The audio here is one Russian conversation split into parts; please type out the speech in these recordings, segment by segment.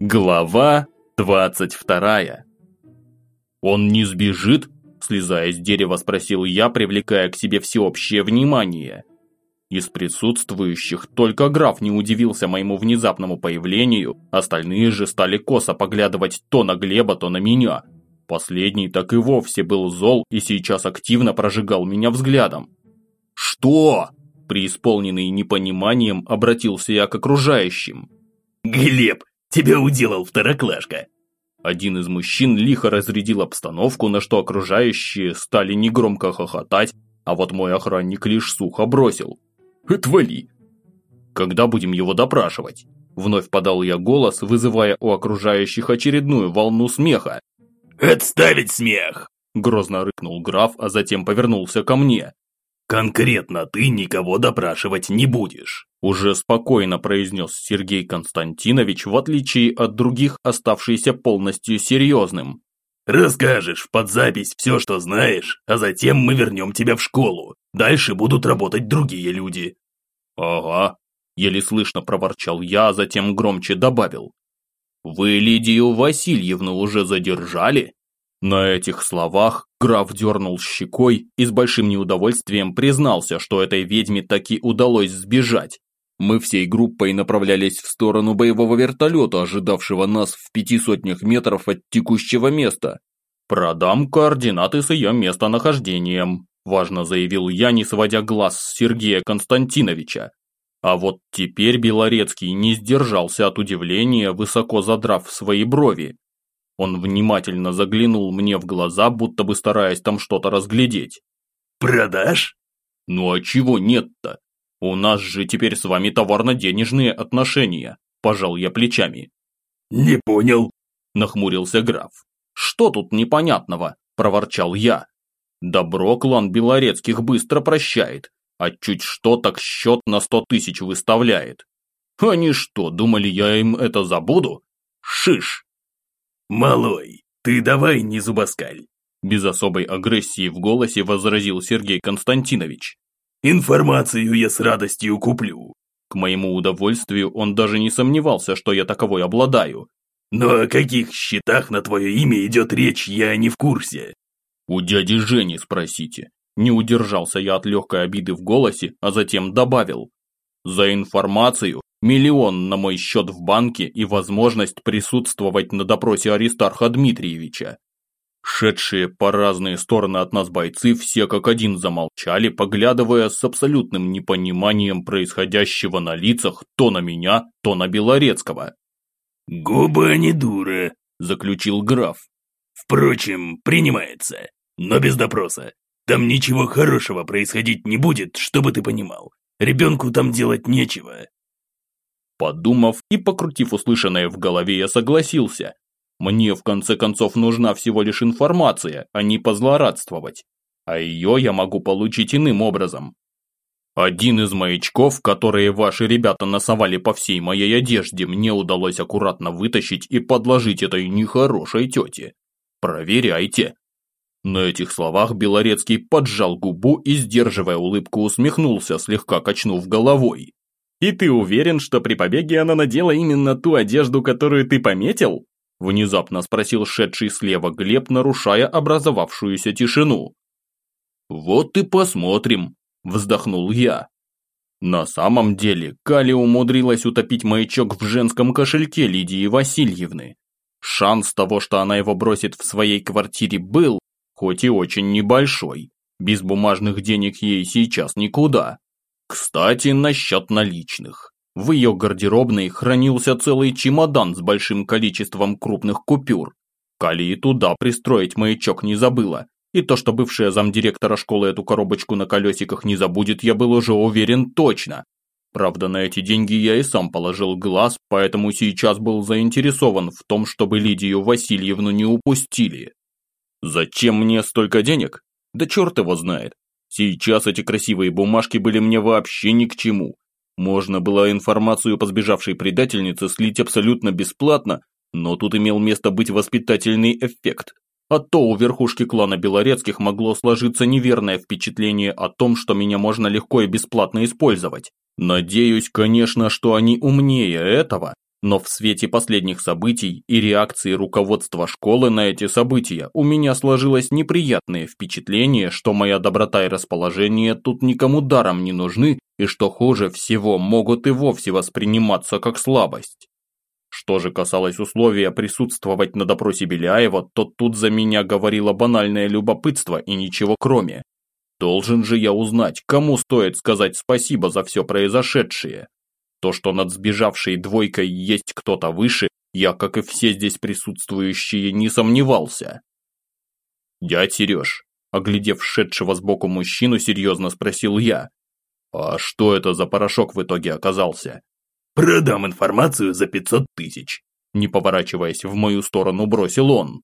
Глава 22 «Он не сбежит?» – слезая с дерева, спросил я, привлекая к себе всеобщее внимание. Из присутствующих только граф не удивился моему внезапному появлению, остальные же стали косо поглядывать то на Глеба, то на меня. Последний так и вовсе был зол и сейчас активно прожигал меня взглядом. «Что?» – преисполненный непониманием обратился я к окружающим. «Глеб, тебя уделал второклашка!» Один из мужчин лихо разрядил обстановку, на что окружающие стали негромко хохотать, а вот мой охранник лишь сухо бросил. «Отвали!» «Когда будем его допрашивать?» Вновь подал я голос, вызывая у окружающих очередную волну смеха. «Отставить смех!» Грозно рыкнул граф, а затем повернулся ко мне. «Конкретно ты никого допрашивать не будешь», – уже спокойно произнес Сергей Константинович, в отличие от других, оставшийся полностью серьезным. «Расскажешь под запись все, что знаешь, а затем мы вернем тебя в школу. Дальше будут работать другие люди». «Ага», – еле слышно проворчал я, а затем громче добавил. «Вы Лидию Васильевну уже задержали?» На этих словах граф дернул щекой и с большим неудовольствием признался, что этой ведьме таки удалось сбежать. Мы всей группой направлялись в сторону боевого вертолета, ожидавшего нас в пяти сотнях метров от текущего места. «Продам координаты с ее местонахождением», – важно заявил я, не сводя глаз с Сергея Константиновича. А вот теперь Белорецкий не сдержался от удивления, высоко задрав свои брови. Он внимательно заглянул мне в глаза, будто бы стараясь там что-то разглядеть. «Продашь?» «Ну а чего нет-то? У нас же теперь с вами товарно-денежные отношения», – пожал я плечами. «Не понял», – нахмурился граф. «Что тут непонятного?» – проворчал я. «Добро клан Белорецких быстро прощает, а чуть что так счет на сто тысяч выставляет. Они что, думали, я им это забуду? Шиш!» «Малой, ты давай не зубоскаль!» Без особой агрессии в голосе возразил Сергей Константинович. «Информацию я с радостью куплю». К моему удовольствию он даже не сомневался, что я таковой обладаю. «Но о каких счетах на твое имя идет речь, я не в курсе». «У дяди Жени спросите». Не удержался я от легкой обиды в голосе, а затем добавил. «За информацию миллион на мой счет в банке и возможность присутствовать на допросе Аристарха Дмитриевича. Шедшие по разные стороны от нас бойцы все как один замолчали, поглядывая с абсолютным непониманием происходящего на лицах то на меня, то на Белорецкого. «Губа не дура», – заключил граф. «Впрочем, принимается, но без допроса. Там ничего хорошего происходить не будет, чтобы ты понимал. Ребенку там делать нечего, Подумав и покрутив услышанное в голове, я согласился. Мне, в конце концов, нужна всего лишь информация, а не позлорадствовать. А ее я могу получить иным образом. Один из маячков, которые ваши ребята носовали по всей моей одежде, мне удалось аккуратно вытащить и подложить этой нехорошей тете. Проверяйте. На этих словах Белорецкий поджал губу и, сдерживая улыбку, усмехнулся, слегка качнув головой. «И ты уверен, что при побеге она надела именно ту одежду, которую ты пометил?» Внезапно спросил шедший слева Глеб, нарушая образовавшуюся тишину. «Вот и посмотрим», – вздохнул я. На самом деле, Кали умудрилась утопить маячок в женском кошельке Лидии Васильевны. Шанс того, что она его бросит в своей квартире, был, хоть и очень небольшой. Без бумажных денег ей сейчас никуда. Кстати, насчет наличных. В ее гардеробной хранился целый чемодан с большим количеством крупных купюр. Кали и туда пристроить маячок не забыла. И то, что бывшая замдиректора школы эту коробочку на колесиках не забудет, я был уже уверен точно. Правда, на эти деньги я и сам положил глаз, поэтому сейчас был заинтересован в том, чтобы Лидию Васильевну не упустили. Зачем мне столько денег? Да черт его знает. Сейчас эти красивые бумажки были мне вообще ни к чему. Можно было информацию по сбежавшей предательнице слить абсолютно бесплатно, но тут имел место быть воспитательный эффект. А то у верхушки клана Белорецких могло сложиться неверное впечатление о том, что меня можно легко и бесплатно использовать. Надеюсь, конечно, что они умнее этого, Но в свете последних событий и реакции руководства школы на эти события у меня сложилось неприятное впечатление, что моя доброта и расположение тут никому даром не нужны и что хуже всего могут и вовсе восприниматься как слабость. Что же касалось условия присутствовать на допросе Беляева, то тут за меня говорило банальное любопытство и ничего кроме. Должен же я узнать, кому стоит сказать спасибо за все произошедшее. То, что над сбежавшей двойкой есть кто-то выше, я, как и все здесь присутствующие, не сомневался. «Дядь Сереж», оглядев шедшего сбоку мужчину, серьезно спросил я, «А что это за порошок в итоге оказался?» «Продам информацию за 500 тысяч», не поворачиваясь в мою сторону, бросил он.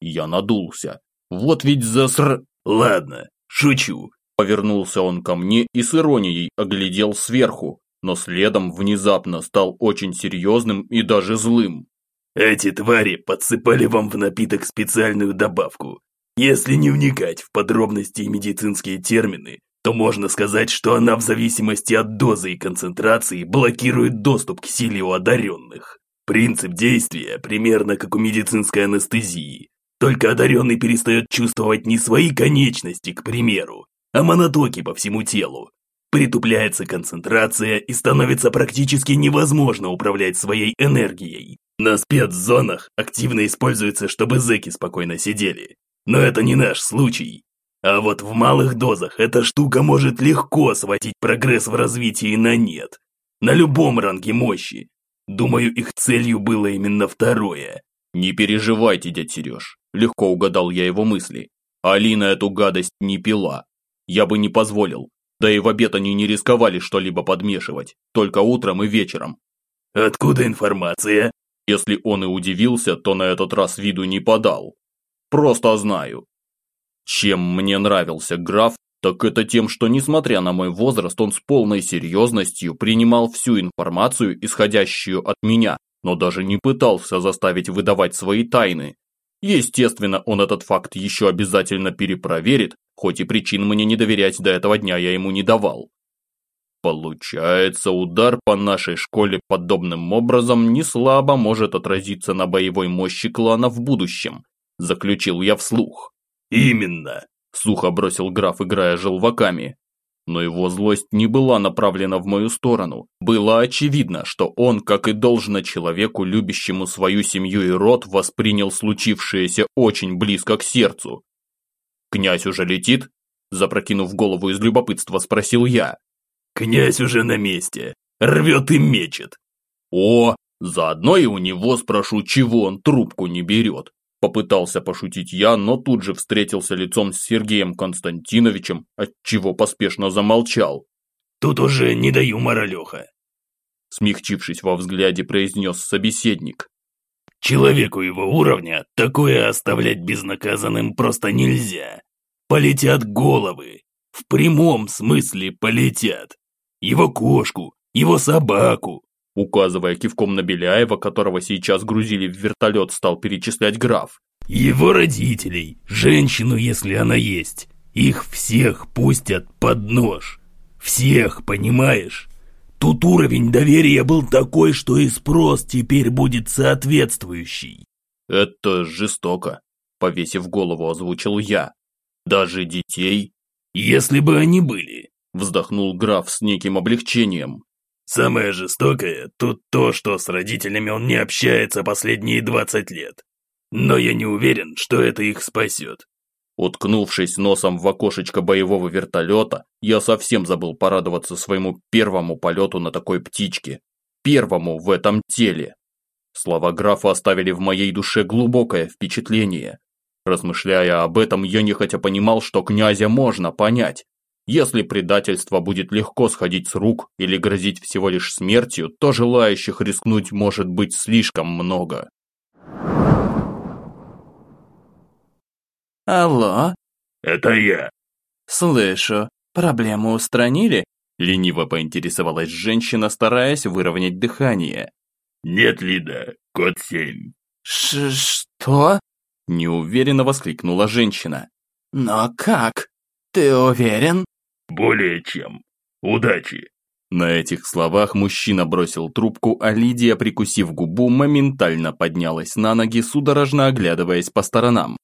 Я надулся. Вот ведь заср... «Ладно, шучу», Повернулся он ко мне и с иронией оглядел сверху, но следом внезапно стал очень серьезным и даже злым. «Эти твари подсыпали вам в напиток специальную добавку. Если не вникать в подробности и медицинские термины, то можно сказать, что она в зависимости от дозы и концентрации блокирует доступ к силе у одаренных. Принцип действия примерно как у медицинской анестезии. Только одаренный перестает чувствовать не свои конечности, к примеру, а монотоки по всему телу, Притупляется концентрация и становится практически невозможно управлять своей энергией. На спецзонах активно используется, чтобы зэки спокойно сидели. Но это не наш случай. А вот в малых дозах эта штука может легко сводить прогресс в развитии на нет. На любом ранге мощи. Думаю, их целью было именно второе. «Не переживайте, дядь Сереж», – легко угадал я его мысли. Алина эту гадость не пила. Я бы не позволил. Да и в обед они не рисковали что-либо подмешивать, только утром и вечером. «Откуда информация?» Если он и удивился, то на этот раз виду не подал. Просто знаю. Чем мне нравился граф, так это тем, что несмотря на мой возраст, он с полной серьезностью принимал всю информацию, исходящую от меня, но даже не пытался заставить выдавать свои тайны. Естественно, он этот факт еще обязательно перепроверит, хоть и причин мне не доверять до этого дня я ему не давал. Получается, удар по нашей школе подобным образом не слабо может отразиться на боевой мощи клана в будущем, заключил я вслух. Именно, сухо бросил граф, играя желваками. Но его злость не была направлена в мою сторону. Было очевидно, что он, как и должно человеку, любящему свою семью и род, воспринял случившееся очень близко к сердцу. «Князь уже летит?» Запрокинув голову из любопытства, спросил я. «Князь уже на месте. Рвет и мечет». «О, заодно и у него спрошу, чего он трубку не берет. Попытался пошутить я, но тут же встретился лицом с Сергеем Константиновичем, отчего поспешно замолчал. «Тут уже не даю юмора, Леха», смягчившись во взгляде, произнес собеседник. «Человеку его уровня такое оставлять безнаказанным просто нельзя. Полетят головы, в прямом смысле полетят. Его кошку, его собаку, Указывая кивком на Беляева, которого сейчас грузили в вертолет, стал перечислять граф. «Его родителей, женщину, если она есть. Их всех пустят под нож. Всех, понимаешь? Тут уровень доверия был такой, что и спрос теперь будет соответствующий». «Это жестоко», — повесив голову, озвучил я. «Даже детей?» «Если бы они были», — вздохнул граф с неким облегчением. Самое жестокое тут то, что с родителями он не общается последние 20 лет. Но я не уверен, что это их спасет. Уткнувшись носом в окошечко боевого вертолета, я совсем забыл порадоваться своему первому полету на такой птичке. Первому в этом теле. Слова графа оставили в моей душе глубокое впечатление. Размышляя об этом, я нехотя понимал, что князя можно понять. Если предательство будет легко сходить с рук или грозить всего лишь смертью, то желающих рискнуть может быть слишком много. Алло? Это я. Слышу. Проблему устранили? Лениво поинтересовалась женщина, стараясь выровнять дыхание. Нет, Лида, код 7. Ш что? Неуверенно воскликнула женщина. Но как? Ты уверен? Более чем. Удачи. На этих словах мужчина бросил трубку, а Лидия, прикусив губу, моментально поднялась на ноги, судорожно оглядываясь по сторонам.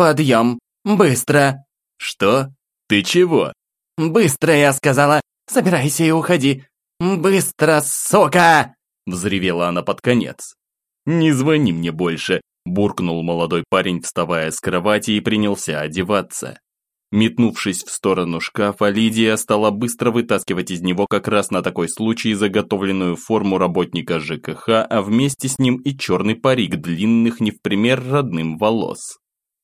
«Подъем! Быстро!» «Что? Ты чего?» «Быстро, я сказала! Собирайся и уходи! Быстро, сука!» Взревела она под конец. «Не звони мне больше!» Буркнул молодой парень, вставая с кровати и принялся одеваться. Метнувшись в сторону шкафа, Лидия стала быстро вытаскивать из него как раз на такой случай заготовленную форму работника ЖКХ, а вместе с ним и черный парик длинных не в пример родным волос.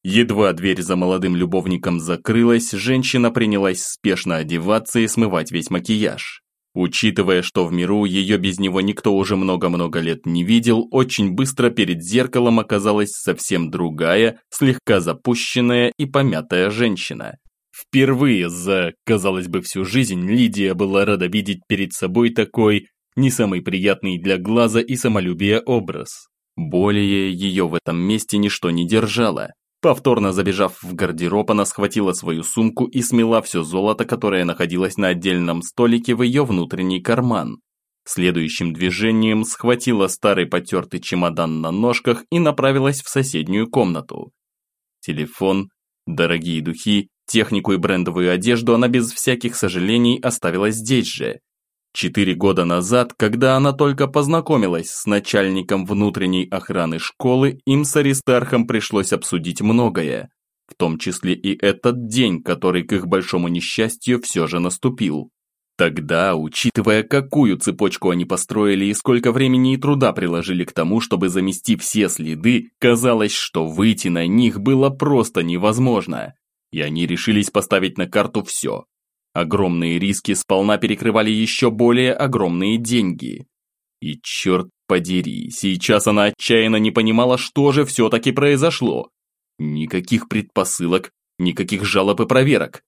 Едва дверь за молодым любовником закрылась, женщина принялась спешно одеваться и смывать весь макияж. Учитывая, что в миру ее без него никто уже много-много лет не видел, очень быстро перед зеркалом оказалась совсем другая, слегка запущенная и помятая женщина. Впервые за, казалось бы, всю жизнь Лидия была рада видеть перед собой такой, не самый приятный для глаза и самолюбия образ. Более ее в этом месте ничто не держало. Повторно забежав в гардероб, она схватила свою сумку и смела все золото, которое находилось на отдельном столике в ее внутренний карман. Следующим движением схватила старый потертый чемодан на ножках и направилась в соседнюю комнату. Телефон, дорогие духи, технику и брендовую одежду она без всяких сожалений оставила здесь же, Четыре года назад, когда она только познакомилась с начальником внутренней охраны школы, им с Аристархом пришлось обсудить многое, в том числе и этот день, который к их большому несчастью все же наступил. Тогда, учитывая, какую цепочку они построили и сколько времени и труда приложили к тому, чтобы замести все следы, казалось, что выйти на них было просто невозможно. И они решились поставить на карту все, Огромные риски сполна перекрывали еще более огромные деньги. И черт подери, сейчас она отчаянно не понимала, что же все-таки произошло. Никаких предпосылок, никаких жалоб и проверок.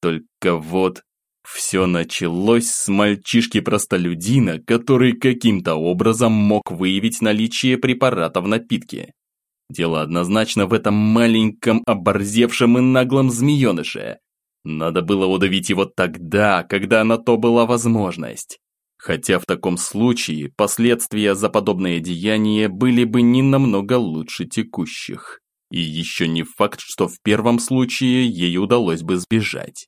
Только вот все началось с мальчишки-простолюдина, который каким-то образом мог выявить наличие препарата в напитке. Дело однозначно в этом маленьком, оборзевшем и наглом змееныше. Надо было удавить его тогда, когда на то была возможность. Хотя в таком случае последствия за подобное деяние были бы не намного лучше текущих. И еще не факт, что в первом случае ей удалось бы сбежать.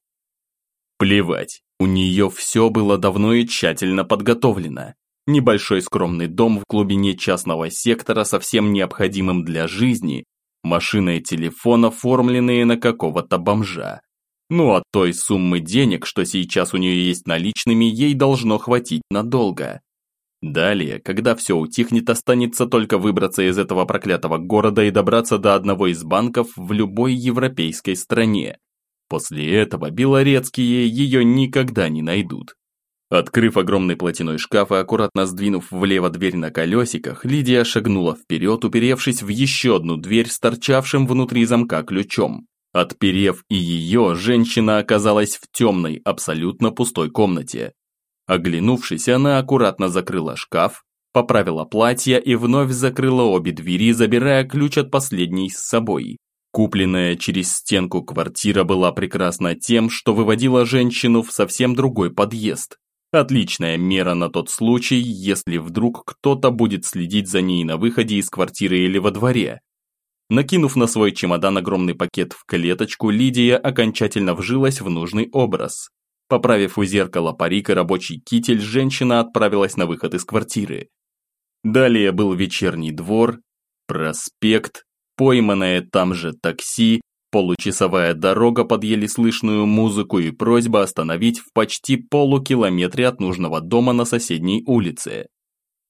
Плевать, у нее все было давно и тщательно подготовлено. Небольшой скромный дом в глубине частного сектора, совсем необходимым для жизни, машина и телефон, оформленные на какого-то бомжа. Ну а той суммы денег, что сейчас у нее есть наличными, ей должно хватить надолго. Далее, когда все утихнет, останется только выбраться из этого проклятого города и добраться до одного из банков в любой европейской стране. После этого белорецкие ее никогда не найдут. Открыв огромный платяной шкаф и аккуратно сдвинув влево дверь на колесиках, Лидия шагнула вперед, уперевшись в еще одну дверь с торчавшим внутри замка ключом. Отперев и ее, женщина оказалась в темной, абсолютно пустой комнате. Оглянувшись, она аккуратно закрыла шкаф, поправила платье и вновь закрыла обе двери, забирая ключ от последней с собой. Купленная через стенку квартира была прекрасна тем, что выводила женщину в совсем другой подъезд. Отличная мера на тот случай, если вдруг кто-то будет следить за ней на выходе из квартиры или во дворе. Накинув на свой чемодан огромный пакет в клеточку, Лидия окончательно вжилась в нужный образ. Поправив у зеркала парик и рабочий китель, женщина отправилась на выход из квартиры. Далее был вечерний двор, проспект, пойманное там же такси, получасовая дорога под еле слышную музыку и просьба остановить в почти полукилометре от нужного дома на соседней улице.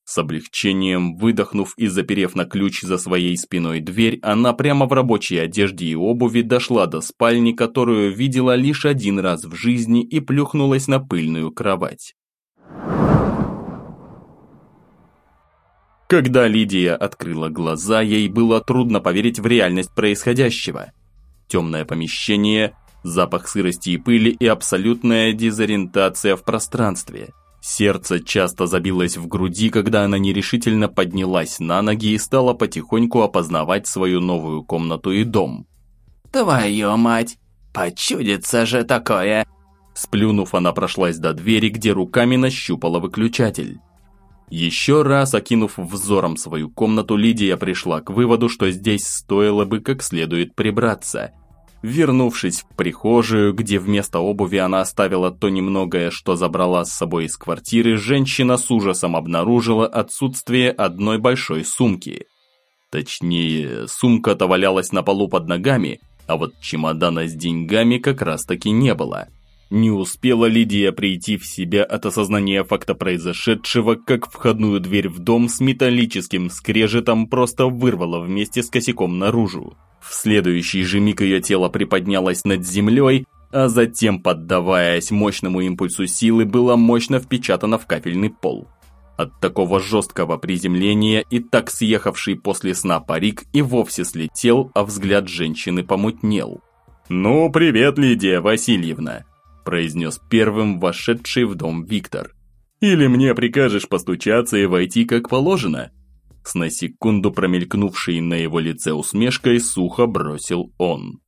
С облегчением выдохнув и заперев на ключ за своей спиной дверь, она прямо в рабочей одежде и обуви дошла до спальни, которую видела лишь один раз в жизни и плюхнулась на пыльную кровать. Когда Лидия открыла глаза, ей было трудно поверить в реальность происходящего. Темное помещение, запах сырости и пыли и абсолютная дезориентация в пространстве – Сердце часто забилось в груди, когда она нерешительно поднялась на ноги и стала потихоньку опознавать свою новую комнату и дом. «Твою мать! Почудится же такое!» Сплюнув, она прошлась до двери, где руками нащупала выключатель. Еще раз окинув взором свою комнату, Лидия пришла к выводу, что здесь стоило бы как следует прибраться. Вернувшись в прихожую, где вместо обуви она оставила то немногое, что забрала с собой из квартиры, женщина с ужасом обнаружила отсутствие одной большой сумки. Точнее, сумка-то валялась на полу под ногами, а вот чемодана с деньгами как раз таки не было. Не успела Лидия прийти в себя от осознания факта произошедшего, как входную дверь в дом с металлическим скрежетом просто вырвала вместе с косяком наружу. В следующий же миг ее тело приподнялось над землей, а затем, поддаваясь мощному импульсу силы, было мощно впечатано в кафельный пол. От такого жесткого приземления и так съехавший после сна парик и вовсе слетел, а взгляд женщины помутнел. «Ну, привет, Лидия Васильевна!» – произнес первым вошедший в дом Виктор. «Или мне прикажешь постучаться и войти как положено?» С на секунду промелькнувшей на его лице усмешкой сухо бросил он.